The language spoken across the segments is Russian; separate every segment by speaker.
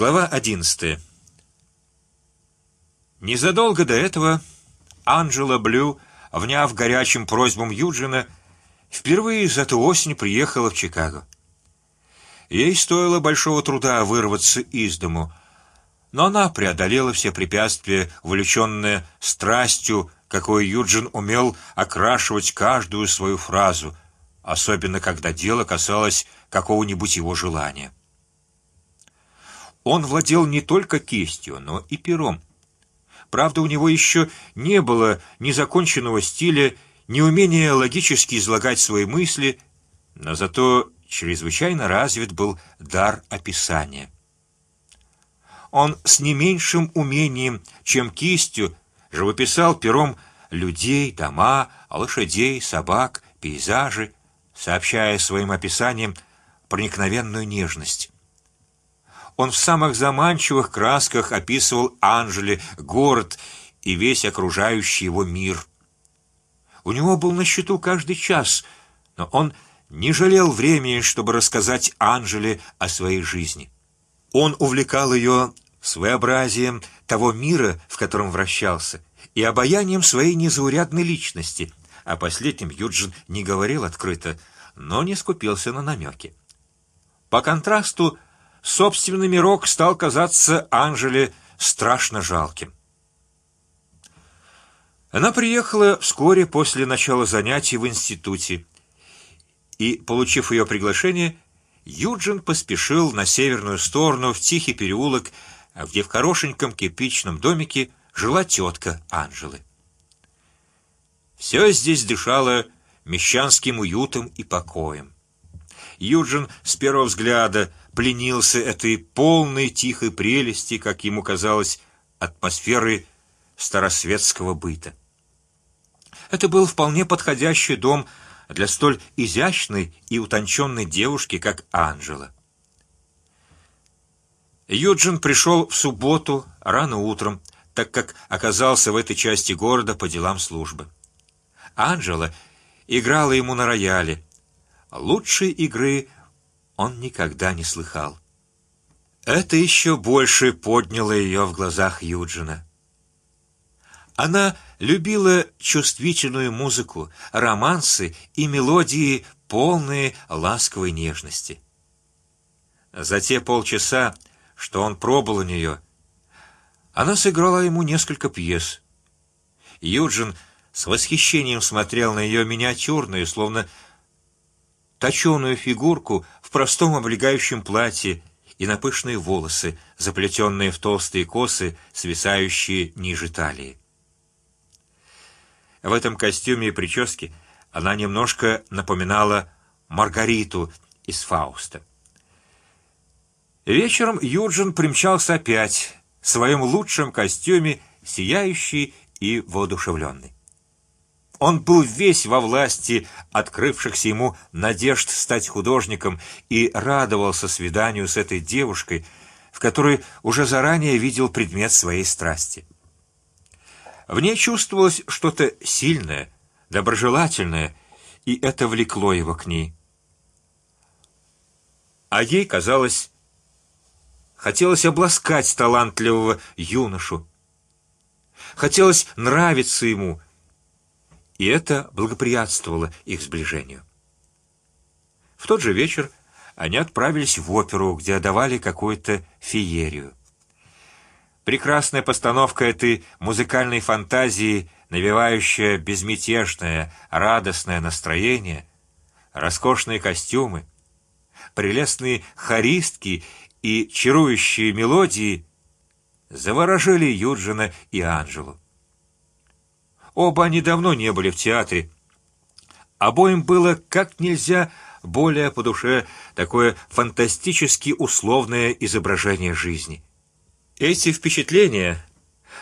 Speaker 1: Глава одиннадцатая. Незадолго до этого Анжела Блю, вняв горячим просьбам Юджина, впервые за ту осень приехала в Чикаго. Ей стоило большого труда вырваться из дому, но она преодолела все препятствия, увлеченная страстью, какой Юджин умел окрашивать каждую свою фразу, особенно когда дело касалось какого-нибудь его желания. Он владел не только кистью, но и пером. Правда, у него еще не было ни законченного стиля, ни умения логически излагать свои мысли, но зато чрезвычайно развит был дар описания. Он с не меньшим умением, чем кистью, живописал пером людей, дома, лошадей, собак, пейзажи, сообщая своим описаниям проникновенную нежность. Он в самых заманчивых красках описывал Анжели, город и весь окружающий его мир. У него был на счету каждый час, но он не жалел времени, чтобы рассказать Анжеле о своей жизни. Он увлекал ее своеобразием того мира, в котором вращался, и обаянием своей незаурядной личности. О последнем Юджин не говорил открыто, но не скупился на намеки. По контрасту собственный мирок стал казаться Анжеле страшно жалким. Она приехала вскоре после начала занятий в институте, и, получив ее приглашение, Юджин поспешил на северную сторону в тихий переулок, где в хорошеньком кирпичном домике жила тетка Анжелы. Все здесь дышало мещанским уютом и покоем. Юджин с первого взгляда пленился этой полной тихой прелести, как ему казалось, атмосферы старосветского быта. Это был вполне подходящий дом для столь изящной и утонченной девушки, как Анжела. Юджин пришел в субботу рано утром, так как оказался в этой части города по делам службы. Анжела играла ему на рояле. Лучшей игры он никогда не слыхал. Это еще больше подняло ее в глазах Юджина. Она любила чувствительную музыку, романсы и мелодии, полные ласковой нежности. За те полчаса, что он пробыл у нее, она сыграла ему несколько пьес. Юджин с восхищением смотрел на ее миниатюрную, словно точеную фигурку в простом облегающем платье и на пышные волосы, заплетенные в толстые косы, свисающие ниже талии. В этом костюме и прическе она немножко напоминала Маргариту из Фауста. Вечером Юджин примчался опять в своем лучшем костюме, сияющий и воодушевленный. Он был весь во власти открывшихся ему надежд стать художником и радовался свиданию с этой девушкой, в которой уже заранее видел предмет своей страсти. В ней чувствовалось что-то сильное, доброжелательное, и это влекло его к ней. А ей казалось, хотелось обласкать талантливого юношу, хотелось нравиться ему и это благоприятствовало их сближению. В тот же вечер они отправились в оперу, где давали какую-то феерию. Прекрасная постановка этой музыкальной фантазии, навевающая безмятежное, радостное настроение, роскошные костюмы, прелестные хористки и чарующие мелодии заворожили Юджина и Анжелу. Оба они давно не были в театре. Обоим было как нельзя более по душе такое фантастически условное изображение жизни. Эти впечатления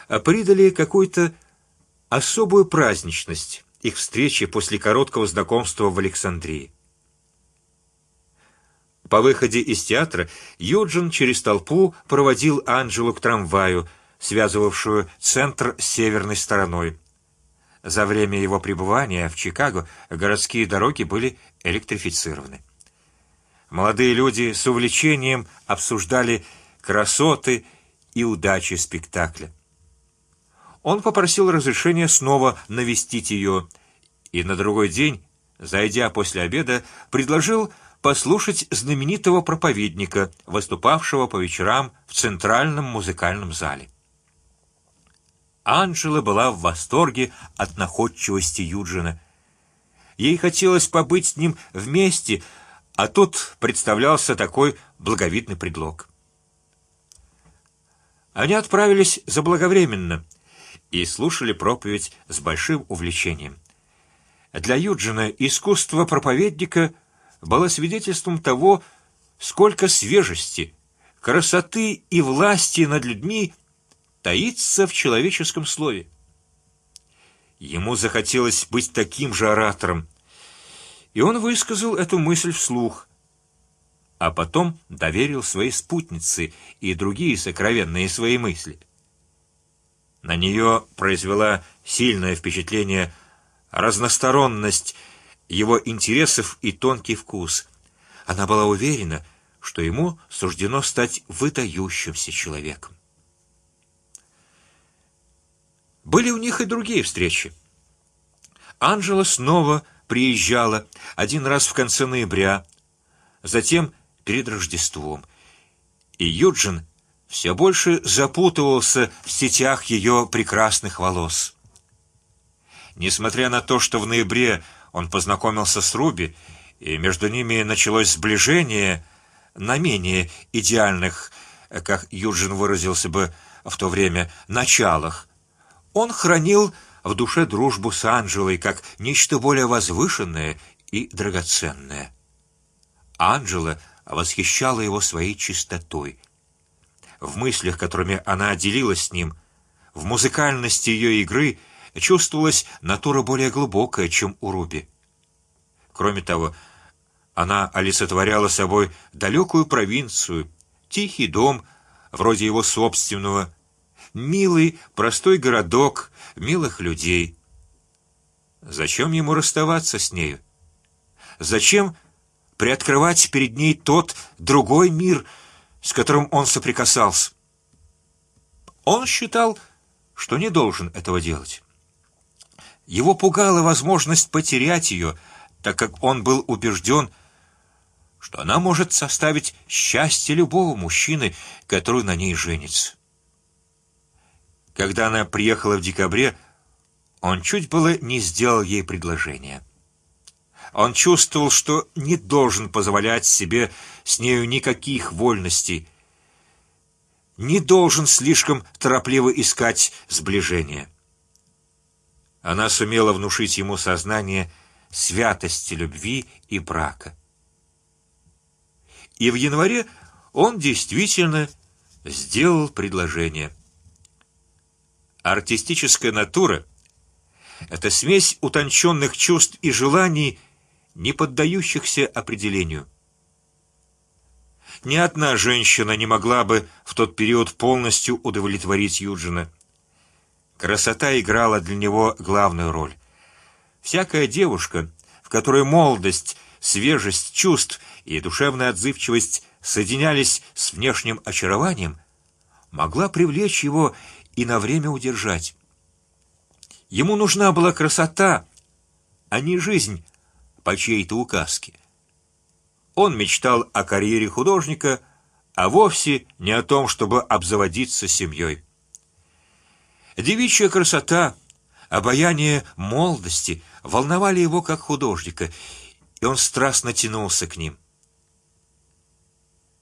Speaker 1: придали какую-то особую праздничность их встрече после короткого знакомства в Александрии. По выходе из театра Юджин через толпу проводил Анжелу к трамваю, связывавшую центр с северной стороной. За время его пребывания в Чикаго городские дороги были электрифицированы. Молодые люди с увлечением обсуждали красоты и удачи спектакля. Он попросил разрешения снова навестить ее, и на другой день, зайдя после обеда, предложил послушать знаменитого проповедника, выступавшего по вечерам в центральном музыкальном зале. Анжела была в восторге от находчивости Юджина. Ей хотелось побыть с ним вместе, а тут представлялся такой благовидный предлог. Они отправились заблаговременно и слушали проповедь с большим увлечением. Для Юджина искусство проповедника было свидетельством того, сколько свежести, красоты и власти над людьми таится в человеческом слове. Ему захотелось быть таким же оратором, и он высказал эту мысль вслух, а потом доверил своей спутнице и другие сокровенные свои мысли. На нее произвела сильное впечатление разносторонность его интересов и тонкий вкус. Она была уверена, что ему суждено стать выдающимся человеком. Были у них и другие встречи. Анжела снова приезжала один раз в конце ноября, затем перед Рождеством, и Юджин все больше запутывался в сетях ее прекрасных волос. Несмотря на то, что в ноябре он познакомился с Руби, и между ними началось сближение на менее идеальных, как Юджин выразился бы в то время, началах, он хранил в душе дружбу с Анжелой как нечто более возвышенное и драгоценное. Анжела восхищала его своей чистотой, в мыслях, которыми она делилась с ним, в музыкальности ее игры чувствовалась натура более глубокая, чем у Руби. Кроме того, она олицетворяла собой далекую провинцию, тихий дом вроде его собственного, милый простой городок, милых людей. Зачем ему расставаться с нею? Зачем приоткрывать перед ней тот другой мир, с которым он соприкасался? Он считал, что не должен этого делать. Его пугала возможность потерять ее, так как он был убежден, что она может составить счастье любого мужчины, который на ней женится. Когда она приехала в декабре, он чуть было не сделал ей предложение. Он чувствовал, что не должен позволять себе с нею никаких вольностей, не должен слишком торопливо искать сближения. Она сумела внушить ему сознание святости любви и брака. И в январе он действительно сделал предложение. Артистическая натура — это смесь утонченных чувств и желаний, не поддающихся определению. Ни одна женщина не могла бы в тот период полностью удовлетворить Юджина. Красота играла для него главную роль. Всякая девушка, в которой молодость, свежесть чувств и душевная отзывчивость соединялись с внешним очарованием, могла привлечь его и на время удержать. Ему нужна была красота, а не жизнь по чьей-то указке. Он мечтал о карьере художника, а вовсе не о том, чтобы обзаводиться семьей. Девичья красота, обаяние молодости волновали его как художника, и он страстно тянулся к ним.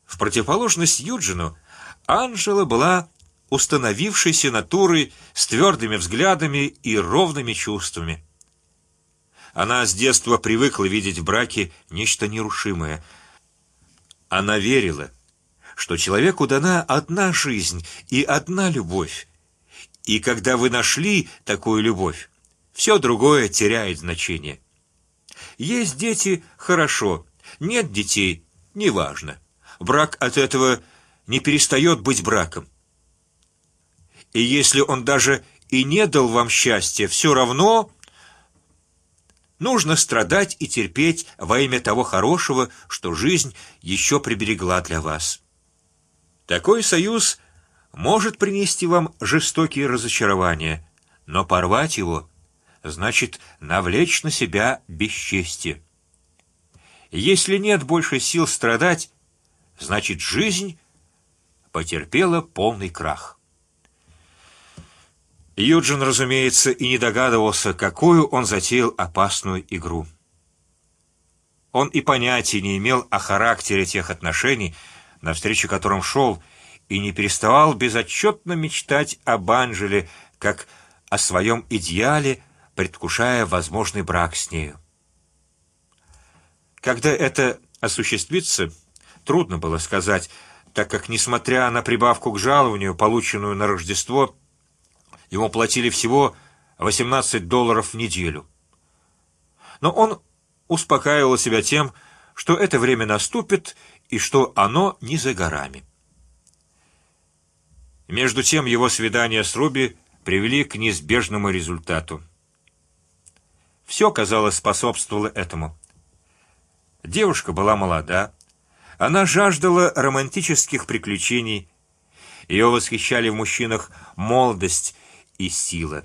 Speaker 1: В противоположность Юджину Анжела была установившейся натурой с твердыми взглядами и ровными чувствами. Она с детства привыкла видеть в браке нечто нерушимое. Она верила, что человеку дана одна жизнь и одна любовь, и когда вы нашли такую любовь, все другое теряет значение. Есть дети хорошо, нет детей неважно. Брак от этого не перестает быть браком. И если он даже и не дал вам счастья, все равно нужно страдать и терпеть во имя того хорошего, что жизнь еще приберегла для вас. Такой союз может принести вам жестокие разочарования, но порвать его значит навлечь на себя бесчестие. Если нет больше сил страдать, значит жизнь потерпела полный крах. Юджин, разумеется, и не догадывался, какую он затеял опасную игру. Он и понятия не имел о характере тех отношений, навстречу которым шел, и не переставал безотчетно мечтать об Анжеле как о своем идеале, предвкушая возможный брак с нею. Когда это осуществится, трудно было сказать, так как, несмотря на прибавку к жалованию, полученную на Рождество, ему платили всего 18 долларов в неделю. Но он успокаивал себя тем, что это время наступит и что оно не за горами. Между тем его свидания с Руби привели к неизбежному результату. Все казалось способствовало этому. Девушка была молода, она жаждала романтических приключений, ее восхищали в мужчинах молодость и сила.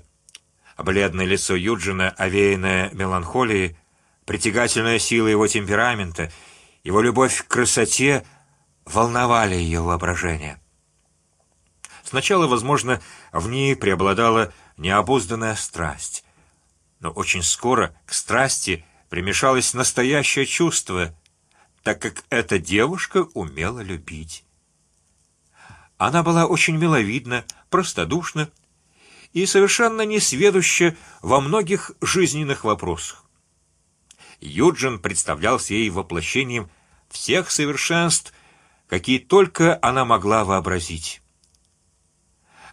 Speaker 1: Бледное лицо Юджина, овеянное меланхолией, притягательная сила его темперамента, его любовь к красоте волновали ее воображение. Сначала, возможно, в ней преобладала необузданная страсть, но очень скоро к страсти примешалось настоящее чувство, так как эта девушка умела любить. Она была очень миловидна, простодушна и совершенно несведуща во многих жизненных вопросах. Юджин представлялся ей воплощением всех совершенств, какие только она могла вообразить.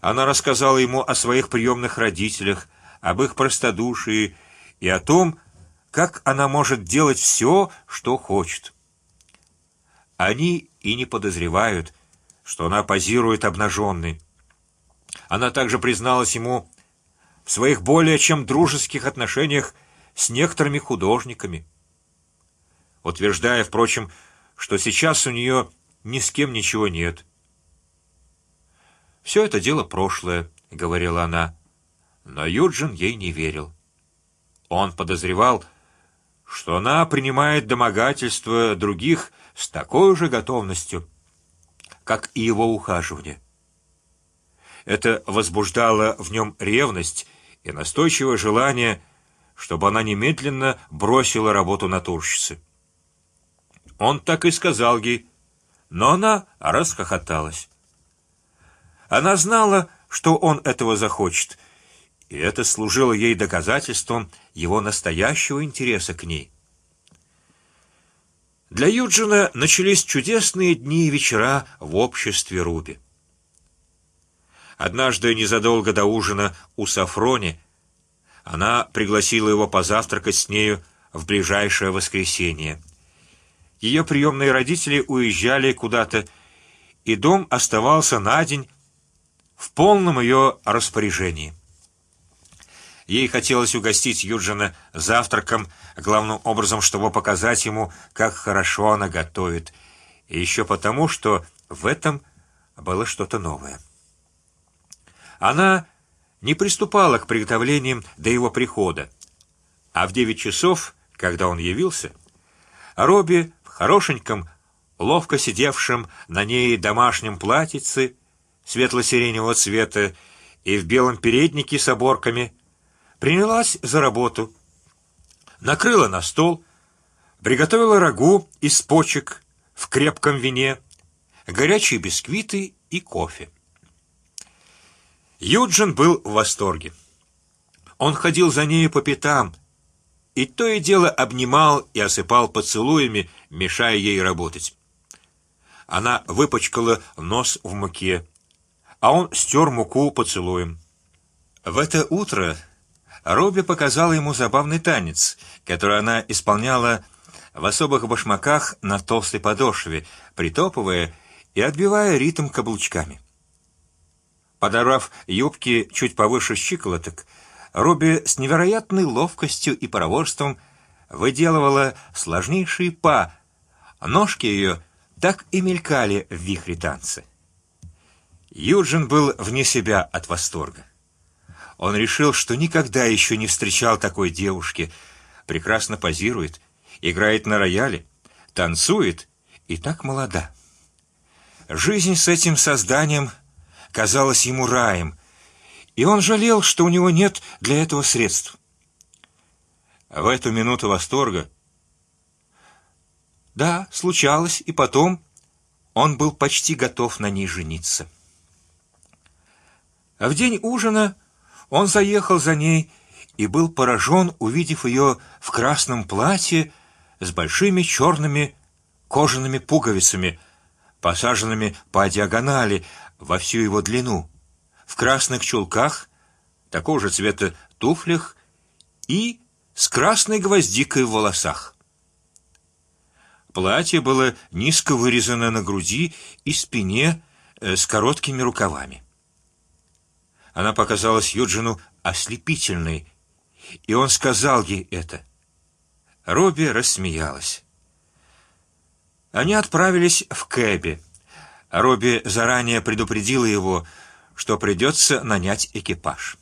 Speaker 1: Она рассказала ему о своих приемных родителях, об их простодушии и о том, как она может делать все, что хочет. Они и не подозревают, что она позирует обнаженной. Она также призналась ему в своих более чем дружеских отношениях с некоторыми художниками, утверждая, впрочем, что сейчас у нее ни с кем ничего нет. Все это дело прошлое, говорила она, но Юджин ей не верил. Он подозревал, что она принимает домогательства других с такой же готовностью, как и его ухаживание. Это возбуждало в нем ревность и настойчивое желание, чтобы она немедленно бросила работу натурщицы. Он так и сказал ей, но она расхохоталась. Она знала, что он этого захочет, и это служило ей доказательством его настоящего интереса к ней. Для Юджина начались чудесные дни и вечера в обществе Руби. Однажды незадолго до ужина у Сафрони она пригласила его позавтракать с нею в ближайшее воскресенье. Ее приемные родители уезжали куда-то, и дом оставался на день в полном ее распоряжении. Ей хотелось угостить Юджина завтраком, главным образом, чтобы показать ему, как хорошо она готовит, и еще потому, что в этом было что-то новое. Она не приступала к приготовлениям до его прихода, а в девять часов, когда он явился, Робби в хорошеньком, ловко сидевшем на ней домашнем платьице светло-сиреневого цвета и в белом переднике с оборками принялась за работу, накрыла на стол, приготовила рагу из почек в крепком вине, горячие бисквиты и кофе. Юджин был в восторге. Он ходил за ней по пятам и то и дело обнимал и осыпал поцелуями, мешая ей работать. Она выпачкала нос в муке, а он стер муку поцелуем. В это утро Робби показала ему забавный танец, который она исполняла в особых башмаках на толстой подошве, притопывая и отбивая ритм каблучками. Подорвав юбки чуть повыше щиколоток, Робби с невероятной ловкостью и проворством выделывала сложнейшие па. Ножки ее так и мелькали в вихре танца. Юджин был вне себя от восторга. Он решил, что никогда еще не встречал такой девушки. Прекрасно позирует, играет на рояле, танцует и так молода. Жизнь с этим созданием казалась ему раем, и он жалел, что у него нет для этого средств. В эту минуту восторга, да, случалось, и потом он был почти готов на ней жениться. А в день ужина он заехал за ней и был поражен, увидев ее в красном платье с большими черными кожаными пуговицами, посаженными по диагонали во всю его длину, в красных чулках, такого же цвета туфлях и с красной гвоздикой в волосах. Платье было низко вырезано на груди и спине э, с короткими рукавами. Она показалась Юджину ослепительной, и он сказал ей это. Робби рассмеялась. Они отправились в кэбе. Робби заранее предупредила его, что придется нанять экипаж.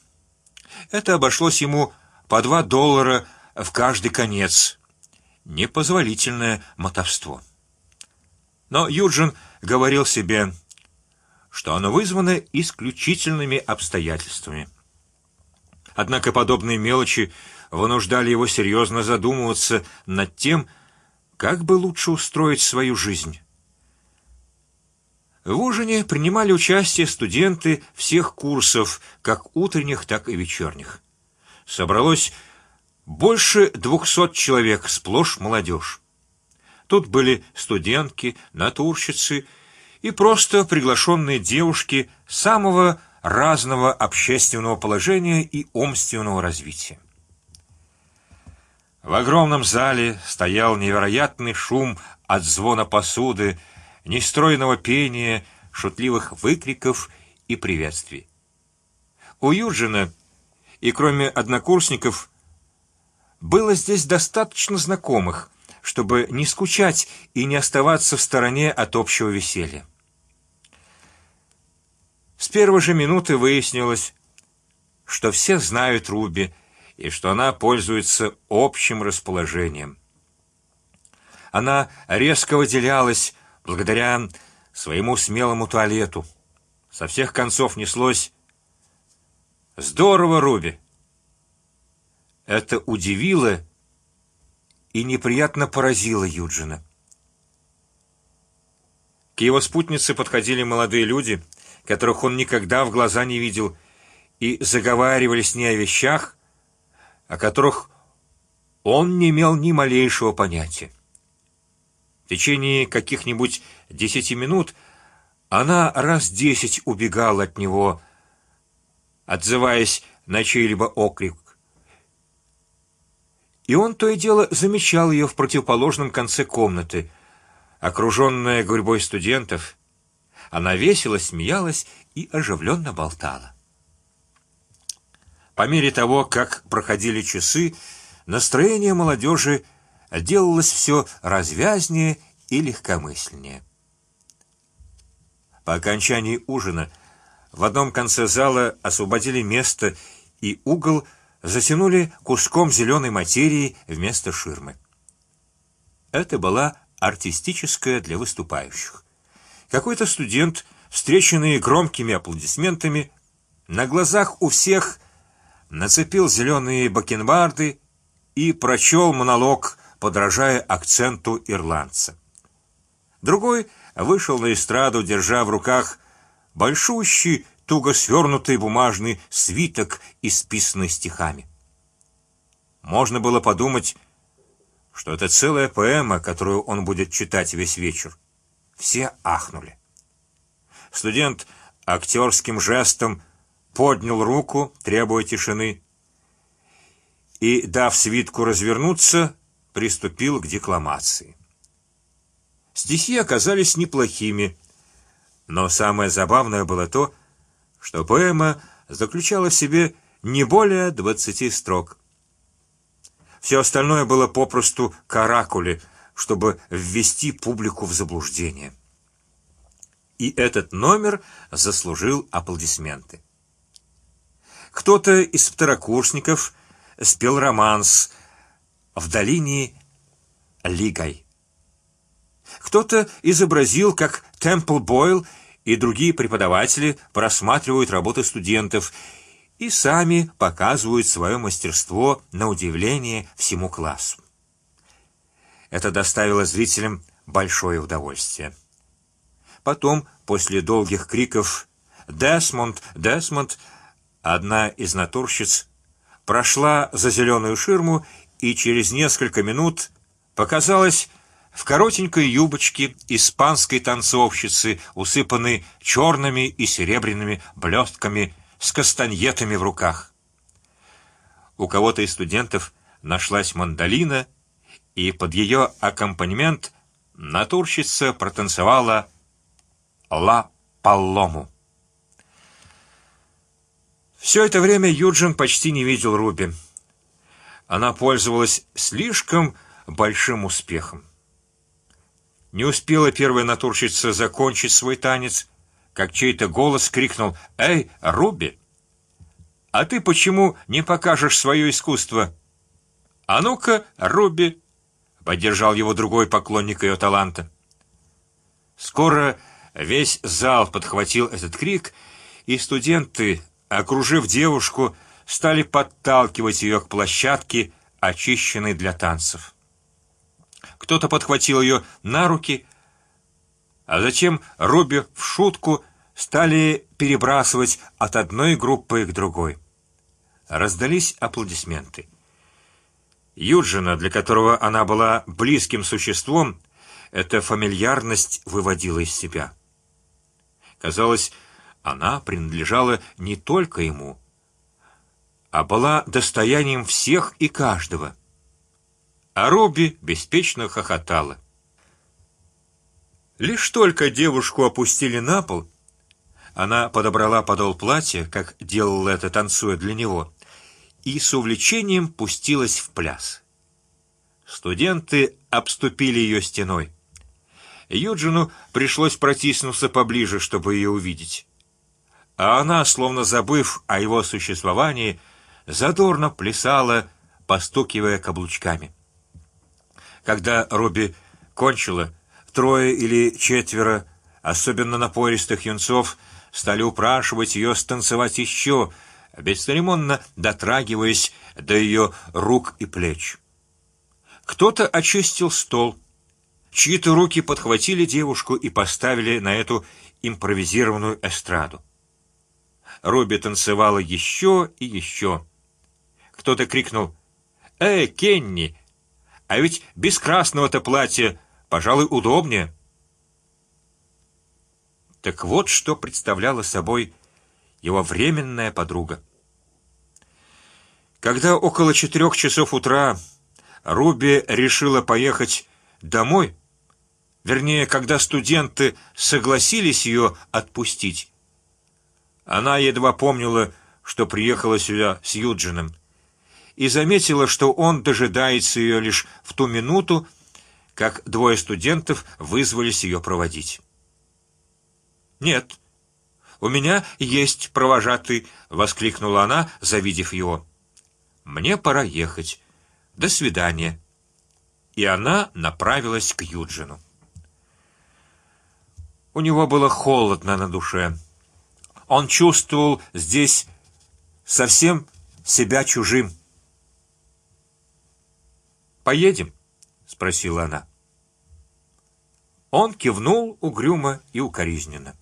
Speaker 1: Это обошлось ему по два доллара в каждый конец. Непозволительное мотовство. Но Юджин говорил себе, что оно вызвано исключительными обстоятельствами. Однако подобные мелочи вынуждали его серьезно задумываться над тем, как бы лучше устроить свою жизнь. В ужине принимали участие студенты всех курсов, как утренних, так и вечерних. Собралось больше двухсот человек, сплошь молодежь. Тут были студентки, натурщицы и просто приглашенные девушки самого разного общественного положения и умственного развития. В огромном зале стоял невероятный шум от звона посуды, нестройного пения, шутливых выкриков и приветствий. У Юджина и кроме однокурсников было здесь достаточно знакомых, чтобы не скучать и не оставаться в стороне от общего веселья. С первой же минуты выяснилось, что все знают Руби и что она пользуется общим расположением. Она резко выделялась благодаря своему смелому туалету. Со всех концов неслось: "Здорово, Руби!" Это удивило и неприятно поразило Юджина. К его спутнице подходили молодые люди, которых он никогда в глаза не видел, и заговаривали с ней о вещах, о которых он не имел ни малейшего понятия. В течение каких-нибудь десяти минут она раз десять убегала от него, отзываясь на чей-либо окрик. И он то и дело замечал ее в противоположном конце комнаты, окруженная гурьбой студентов. Она весело смеялась и оживленно болтала. По мере того, как проходили часы, настроение молодежи делалось все развязнее и легкомысленнее. По окончании ужина в одном конце зала освободили место и угол затянули куском зеленой материи вместо ширмы. Это была артистическая для выступающих. Какой-то студент, встреченный громкими аплодисментами, на глазах у всех нацепил зеленые бакенбарды и прочел монолог, подражая акценту ирландца. Другой вышел на эстраду, держа в руках большущий туго свернутый бумажный свиток, исписанный стихами. Можно было подумать, что это целая поэма, которую он будет читать весь вечер. Все ахнули. Студент актерским жестом поднял руку, требуя тишины, и, дав свитку развернуться, приступил к декламации. Стихи оказались неплохими, но самое забавное было то, что поэма заключала в себе не более двадцати строк. Все остальное было попросту каракули, чтобы ввести публику в заблуждение. и этот номер заслужил аплодисменты. Кто-то из второкурсников спел романс в долине Лигай. Кто-то изобразил, как Темпл Бойл и другие преподаватели просматривают работы студентов и сами показывают свое мастерство на удивление всему классу. Это доставило зрителям большое удовольствие. Потом, после долгих криков "Десмонд, Десмонд!", одна из натурщиц прошла за зеленую ширму и через несколько минут показалась в коротенькой юбочке испанской танцовщицы, усыпанной черными и серебряными блестками, с кастаньетами в руках. У кого-то из студентов нашлась мандолина, и под ее аккомпанемент натурщица протанцевала ла паллому. Все это время Юджин почти не видел Руби. Она пользовалась слишком большим успехом. Не успела первая натурщица закончить свой танец, как чей-то голос крикнул: "Эй, Руби! А ты почему не покажешь свое искусство? А ну-ка, Руби!" Поддержал его другой поклонник ее таланта. Скоро весь зал подхватил этот крик, и студенты, окружив девушку, стали подталкивать ее к площадке, очищенной для танцев. Кто-то подхватил ее на руки, а затем Руби в шутку стали перебрасывать от одной группы к другой. Раздались аплодисменты. Юджина, для которого она была близким существом, эта фамильярность выводила из себя. Казалось, она принадлежала не только ему, а была достоянием всех и каждого а Робби беспечно хохотала. Лишь только девушку опустили на пол, она подобрала подол платья, как делала это танцуя для него, и с увлечением пустилась в пляс. Студенты обступили ее стеной. Юджину пришлось протиснуться поближе, чтобы ее увидеть, а она, словно забыв о его существовании, задорно плясала, постукивая каблучками. Когда Руби кончила, трое или четверо, особенно напористых юнцов, стали упрашивать ее станцевать еще, бесцеремонно дотрагиваясь до ее рук и плеч. Кто-то очистил стол, чьи-то руки подхватили девушку и поставили на эту импровизированную эстраду. Руби танцевала еще и еще. Кто-то крикнул: "Эй, Кенни, а ведь без красного-то платья, пожалуй, удобнее. Так вот, что представляла собой его временная подруга. Когда около четырех часов утра Руби решила поехать домой, вернее, когда студенты согласились ее отпустить, она едва помнила, что приехала сюда с Юджином и заметила, что он дожидается ее лишь в ту минуту, как двое студентов вызвались ее проводить. Нет, у меня есть провожатый, воскликнула она, завидев его. Мне пора ехать. До свидания. И она направилась к Юджину. У него было холодно на душе. Он чувствовал здесь совсем себя чужим. Поедем? – спросила она. Он кивнул угрюмо и укоризненно.